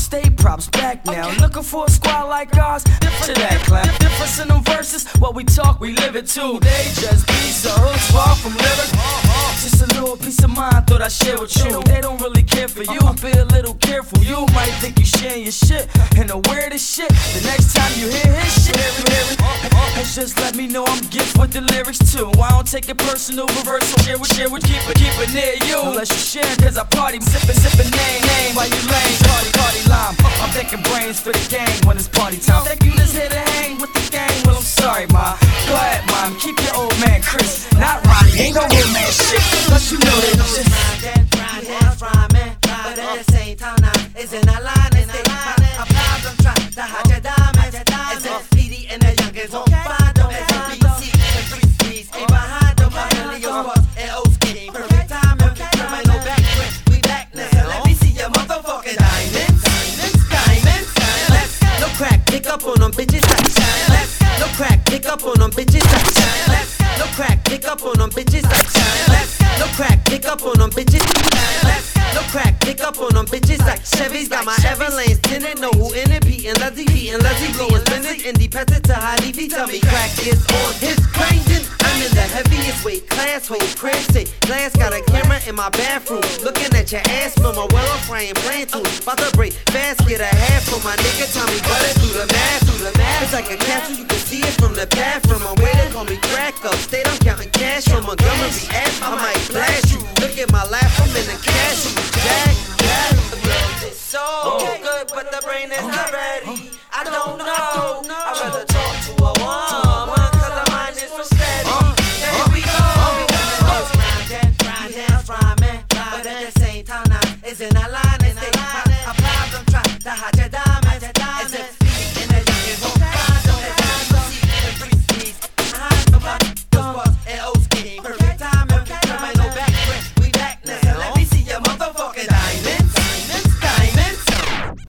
state props back now. Looking for a squad like ours, different to that clap. Difference in them verses, what we talk, we live it too. They just be so hooks far from living. Just a little piece of mind, thought I'd share with you. They don't really care for you, be a little careful. You might think you sharing your shit, and the weirdest shit. The next time you hear his shit, hear it, hear it. just let me know I'm gift with the lyrics too. I don't take it personal, reversal. Share with, share with, keep it, keep it near you. Unless you share, cause I party, sippin', sippin' name, name. For the gang when it's party time. Think you just here to hang with the gang? Well, I'm sorry, ma. Go ahead, mom. Keep your old man Chris, not Ronnie. Ain't no real man shit. Plus you know that shit. Rhyming, but at the same time, now it's in our bitches. Let's no crack. Pick up on them bitches. Let's no crack. Pick up on them bitches. Let's no crack. Pick up on them bitches. Let's no crack. Pick up on them bitches like Chevy's got my Everlanes tinted. Know who in it? Lizzie, Pete and Lizzie blowing spinach. Independent to high leafy. Tell me crack is on his cranking. I'm in the heaviest weight class. Whole crash say glass got a camera in my bathroom. Looking at your ass from a well off frying plan too. About to break fast, get a half from my nigga. Tommy Butter do the math, do the math. It's like a castle, you can see it from the bathroom. My way they call me crack up. State I'm counting cash from Montgomery Ave. I might blast you. Look at my lap, I'm in the cash. Jack, Jack. The girl is so oh. good, but the brain is not ready. I don't know. I'd rather